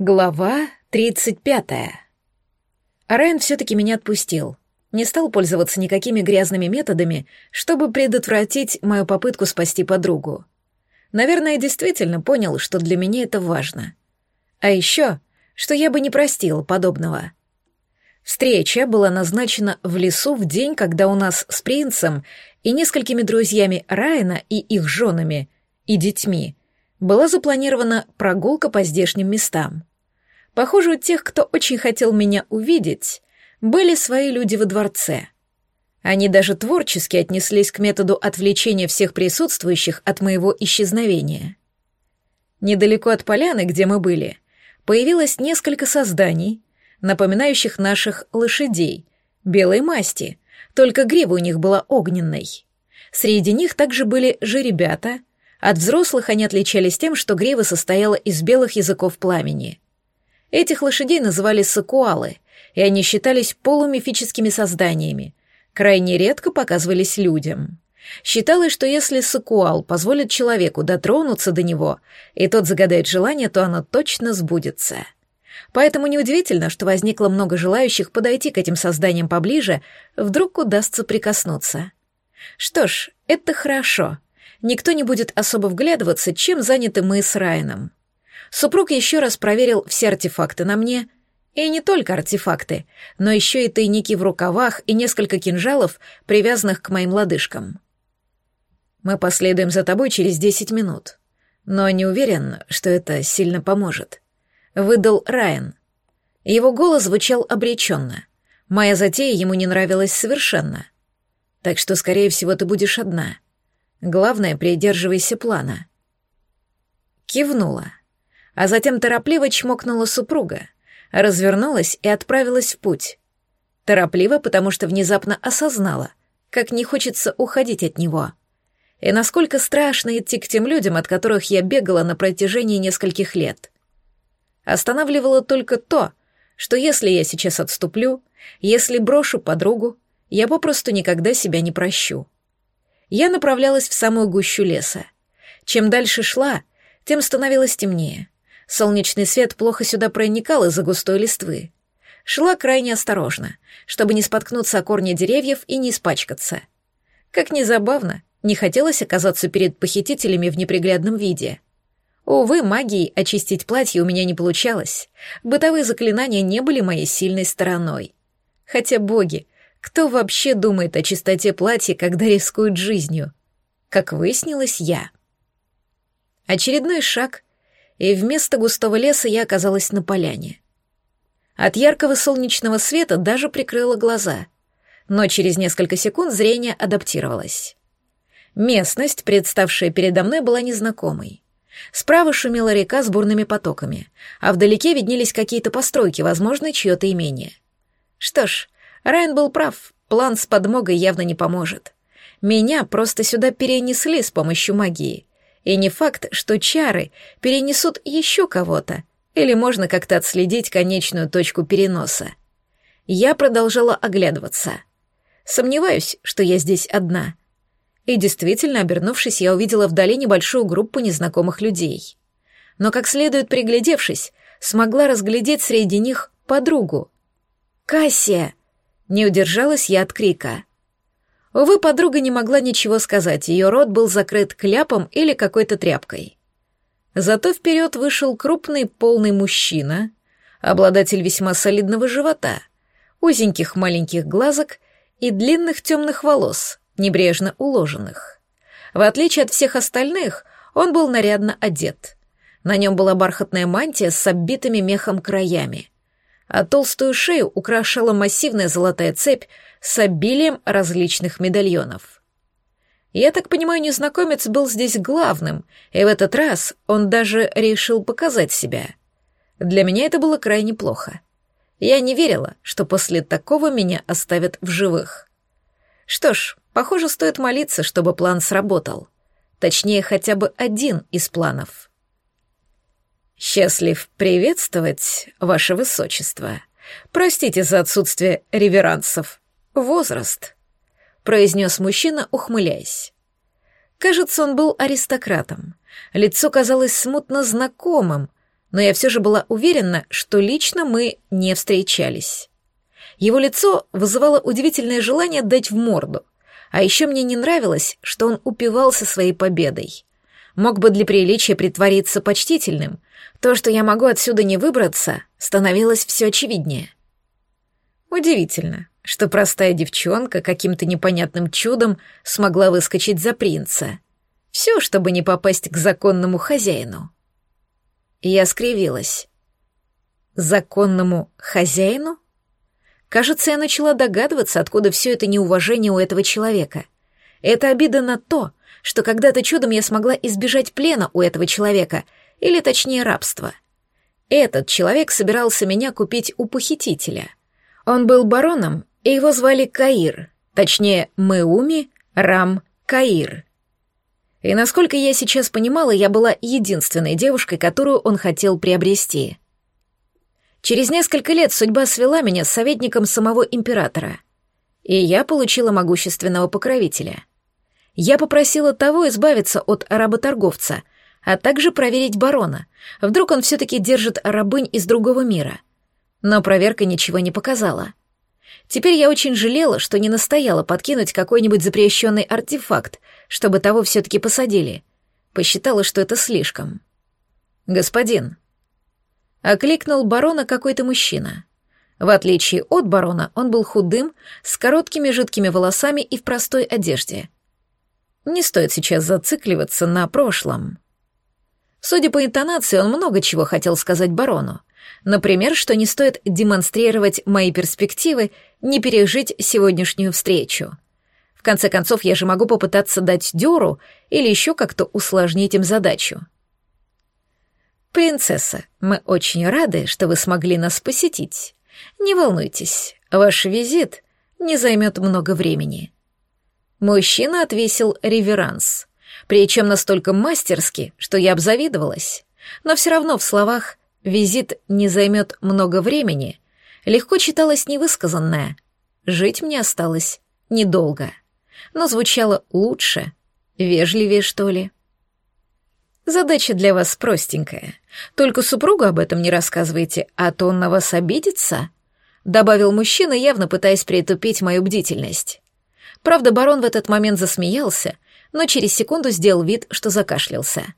Глава 35. Райан все-таки меня отпустил. Не стал пользоваться никакими грязными методами, чтобы предотвратить мою попытку спасти подругу. Наверное, действительно понял, что для меня это важно. А еще, что я бы не простил подобного. Встреча была назначена в лесу в день, когда у нас с принцем и несколькими друзьями Райана и их женами и детьми была запланирована прогулка по здешним местам. Похоже, у тех, кто очень хотел меня увидеть, были свои люди во дворце. Они даже творчески отнеслись к методу отвлечения всех присутствующих от моего исчезновения. Недалеко от поляны, где мы были, появилось несколько созданий, напоминающих наших лошадей, белой масти, только грива у них была огненной. Среди них также были жеребята, от взрослых они отличались тем, что грива состояла из белых языков пламени — Этих лошадей называли сакуалы, и они считались полумифическими созданиями, крайне редко показывались людям. Считалось, что если сакуал позволит человеку дотронуться до него, и тот загадает желание, то оно точно сбудется. Поэтому неудивительно, что возникло много желающих подойти к этим созданиям поближе, вдруг удастся прикоснуться. Что ж, это хорошо. Никто не будет особо вглядываться, чем заняты мы с Райаном. Супруг еще раз проверил все артефакты на мне, и не только артефакты, но еще и тайники в рукавах и несколько кинжалов, привязанных к моим лодыжкам. Мы последуем за тобой через десять минут, но не уверен, что это сильно поможет. Выдал Райан. Его голос звучал обреченно. Моя затея ему не нравилась совершенно. Так что, скорее всего, ты будешь одна. Главное, придерживайся плана. Кивнула а затем торопливо чмокнула супруга, развернулась и отправилась в путь. Торопливо, потому что внезапно осознала, как не хочется уходить от него. И насколько страшно идти к тем людям, от которых я бегала на протяжении нескольких лет. Останавливало только то, что если я сейчас отступлю, если брошу подругу, я попросту никогда себя не прощу. Я направлялась в самую гущу леса. Чем дальше шла, тем становилось темнее. Солнечный свет плохо сюда проникал из-за густой листвы. Шла крайне осторожно, чтобы не споткнуться о корни деревьев и не испачкаться. Как ни забавно, не хотелось оказаться перед похитителями в неприглядном виде. Увы, магией очистить платье у меня не получалось. Бытовые заклинания не были моей сильной стороной. Хотя, боги, кто вообще думает о чистоте платья, когда рискует жизнью? Как выяснилось, я. Очередной шаг, и вместо густого леса я оказалась на поляне. От яркого солнечного света даже прикрыла глаза, но через несколько секунд зрение адаптировалось. Местность, представшая передо мной, была незнакомой. Справа шумела река с бурными потоками, а вдалеке виднелись какие-то постройки, возможно, чье-то имение. Что ж, Райан был прав, план с подмогой явно не поможет. Меня просто сюда перенесли с помощью магии, и не факт, что чары перенесут еще кого-то, или можно как-то отследить конечную точку переноса. Я продолжала оглядываться. Сомневаюсь, что я здесь одна. И действительно, обернувшись, я увидела вдали небольшую группу незнакомых людей. Но как следует приглядевшись, смогла разглядеть среди них подругу. «Кассия!» Не удержалась я от крика. Увы, подруга не могла ничего сказать, ее рот был закрыт кляпом или какой-то тряпкой. Зато вперед вышел крупный полный мужчина, обладатель весьма солидного живота, узеньких маленьких глазок и длинных темных волос, небрежно уложенных. В отличие от всех остальных, он был нарядно одет. На нем была бархатная мантия с оббитыми мехом краями, а толстую шею украшала массивная золотая цепь с обилием различных медальонов. Я так понимаю, незнакомец был здесь главным, и в этот раз он даже решил показать себя. Для меня это было крайне плохо. Я не верила, что после такого меня оставят в живых. Что ж, похоже, стоит молиться, чтобы план сработал. Точнее, хотя бы один из планов. «Счастлив приветствовать, ваше высочество. Простите за отсутствие реверансов», «Возраст», — произнес мужчина, ухмыляясь. Кажется, он был аристократом. Лицо казалось смутно знакомым, но я все же была уверена, что лично мы не встречались. Его лицо вызывало удивительное желание дать в морду, а еще мне не нравилось, что он упивался своей победой. Мог бы для приличия притвориться почтительным. То, что я могу отсюда не выбраться, становилось все очевиднее. Удивительно, что простая девчонка каким-то непонятным чудом смогла выскочить за принца. Все, чтобы не попасть к законному хозяину. Я скривилась. Законному хозяину? Кажется, я начала догадываться, откуда все это неуважение у этого человека. Это обида на то, что когда-то чудом я смогла избежать плена у этого человека, или точнее рабства. Этот человек собирался меня купить у похитителя. Он был бароном, и его звали Каир, точнее, Мэуми Рам Каир. И насколько я сейчас понимала, я была единственной девушкой, которую он хотел приобрести. Через несколько лет судьба свела меня с советником самого императора, и я получила могущественного покровителя. Я попросила того избавиться от работорговца, а также проверить барона. Вдруг он все-таки держит рабынь из другого мира. Но проверка ничего не показала. Теперь я очень жалела, что не настояла подкинуть какой-нибудь запрещенный артефакт, чтобы того все-таки посадили. Посчитала, что это слишком. «Господин», — окликнул барона какой-то мужчина. В отличие от барона, он был худым, с короткими жидкими волосами и в простой одежде — не стоит сейчас зацикливаться на прошлом. Судя по интонации, он много чего хотел сказать барону. Например, что не стоит демонстрировать мои перспективы, не пережить сегодняшнюю встречу. В конце концов, я же могу попытаться дать дёру или еще как-то усложнить им задачу. «Принцесса, мы очень рады, что вы смогли нас посетить. Не волнуйтесь, ваш визит не займет много времени. Мужчина отвесил реверанс, причем настолько мастерски, что я обзавидовалась. Но все равно в словах «визит не займет много времени» легко читалось невысказанное. Жить мне осталось недолго, но звучало лучше, вежливее, что ли. Задача для вас простенькая. Только супругу об этом не рассказывайте, а то он на вас обидится, добавил мужчина, явно пытаясь притупить мою бдительность. Правда, барон в этот момент засмеялся, но через секунду сделал вид, что закашлялся.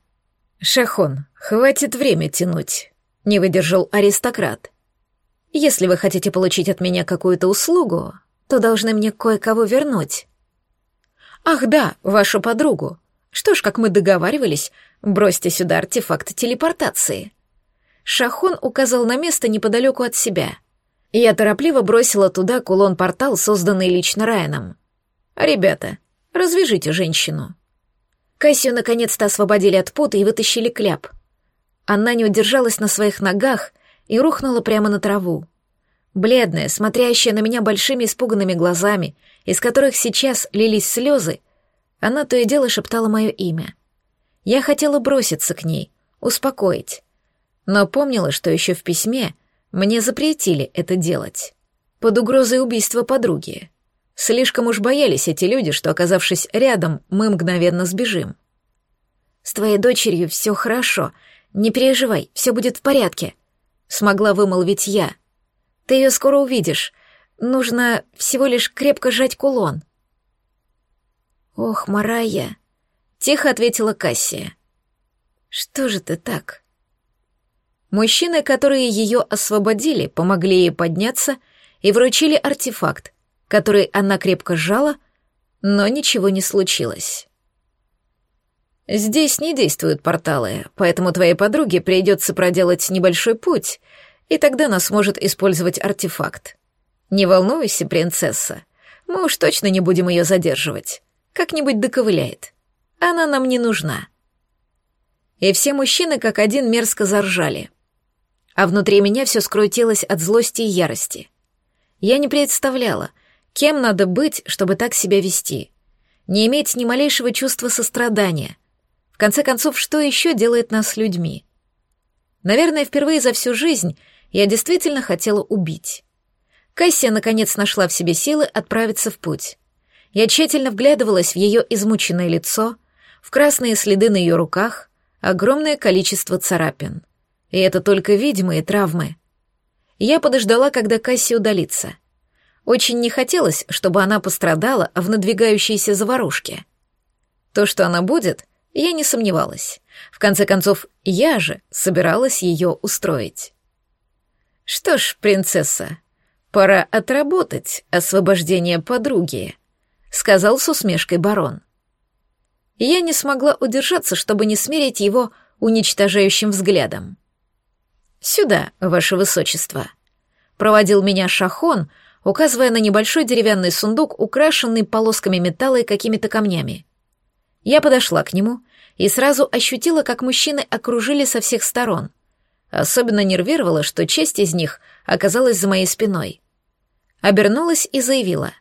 «Шахон, хватит время тянуть», — не выдержал аристократ. «Если вы хотите получить от меня какую-то услугу, то должны мне кое-кого вернуть». «Ах да, вашу подругу. Что ж, как мы договаривались, бросьте сюда артефакт телепортации». Шахон указал на место неподалеку от себя. Я торопливо бросила туда кулон-портал, созданный лично Райаном. «Ребята, развяжите женщину». Кассию наконец-то освободили от пота и вытащили кляп. Она не удержалась на своих ногах и рухнула прямо на траву. Бледная, смотрящая на меня большими испуганными глазами, из которых сейчас лились слезы, она то и дело шептала мое имя. Я хотела броситься к ней, успокоить, но помнила, что еще в письме мне запретили это делать, под угрозой убийства подруги. Слишком уж боялись эти люди, что, оказавшись рядом, мы мгновенно сбежим. «С твоей дочерью все хорошо. Не переживай, все будет в порядке», — смогла вымолвить я. «Ты ее скоро увидишь. Нужно всего лишь крепко сжать кулон». «Ох, Марая», — тихо ответила Кассия. «Что же ты так?» Мужчины, которые ее освободили, помогли ей подняться и вручили артефакт, который она крепко сжала, но ничего не случилось. «Здесь не действуют порталы, поэтому твоей подруге придется проделать небольшой путь, и тогда она сможет использовать артефакт. Не волнуйся, принцесса, мы уж точно не будем ее задерживать. Как-нибудь доковыляет. Она нам не нужна». И все мужчины как один мерзко заржали. А внутри меня все скрутилось от злости и ярости. Я не представляла, Кем надо быть, чтобы так себя вести? Не иметь ни малейшего чувства сострадания. В конце концов, что еще делает нас людьми? Наверное, впервые за всю жизнь я действительно хотела убить. Кассия, наконец, нашла в себе силы отправиться в путь. Я тщательно вглядывалась в ее измученное лицо, в красные следы на ее руках, огромное количество царапин. И это только видимые травмы. Я подождала, когда Касси удалится. Очень не хотелось, чтобы она пострадала в надвигающейся заварушке. То, что она будет, я не сомневалась. В конце концов, я же собиралась ее устроить. Что ж, принцесса, пора отработать освобождение подруги, сказал с усмешкой барон. Я не смогла удержаться, чтобы не смерить его уничтожающим взглядом. «Сюда, ваше высочество», — проводил меня Шахон, указывая на небольшой деревянный сундук, украшенный полосками металла и какими-то камнями. Я подошла к нему и сразу ощутила, как мужчины окружили со всех сторон. Особенно нервировала, что часть из них оказалась за моей спиной. Обернулась и заявила.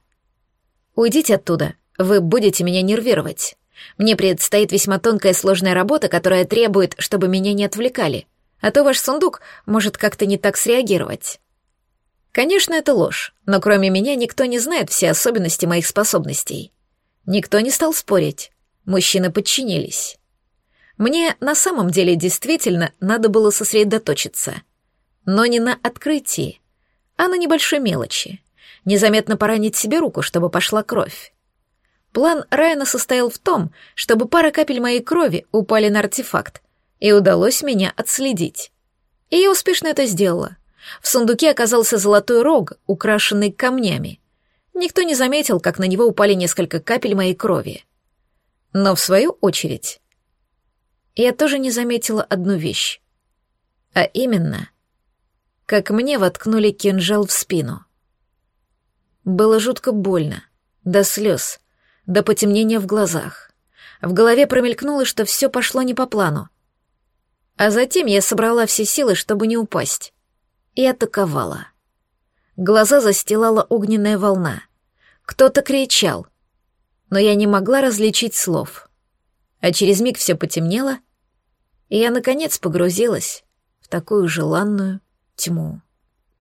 «Уйдите оттуда, вы будете меня нервировать. Мне предстоит весьма тонкая сложная работа, которая требует, чтобы меня не отвлекали, а то ваш сундук может как-то не так среагировать». Конечно, это ложь, но кроме меня никто не знает все особенности моих способностей. Никто не стал спорить. Мужчины подчинились. Мне на самом деле действительно надо было сосредоточиться. Но не на открытии, а на небольшой мелочи. Незаметно поранить себе руку, чтобы пошла кровь. План Райана состоял в том, чтобы пара капель моей крови упали на артефакт, и удалось меня отследить. И я успешно это сделала. В сундуке оказался золотой рог, украшенный камнями. Никто не заметил, как на него упали несколько капель моей крови. Но в свою очередь я тоже не заметила одну вещь. А именно, как мне воткнули кинжал в спину. Было жутко больно, до слез, до потемнения в глазах. В голове промелькнуло, что все пошло не по плану. А затем я собрала все силы, чтобы не упасть, и атаковала. Глаза застилала огненная волна. Кто-то кричал — но я не могла различить слов. А через миг все потемнело, и я, наконец, погрузилась в такую желанную тьму.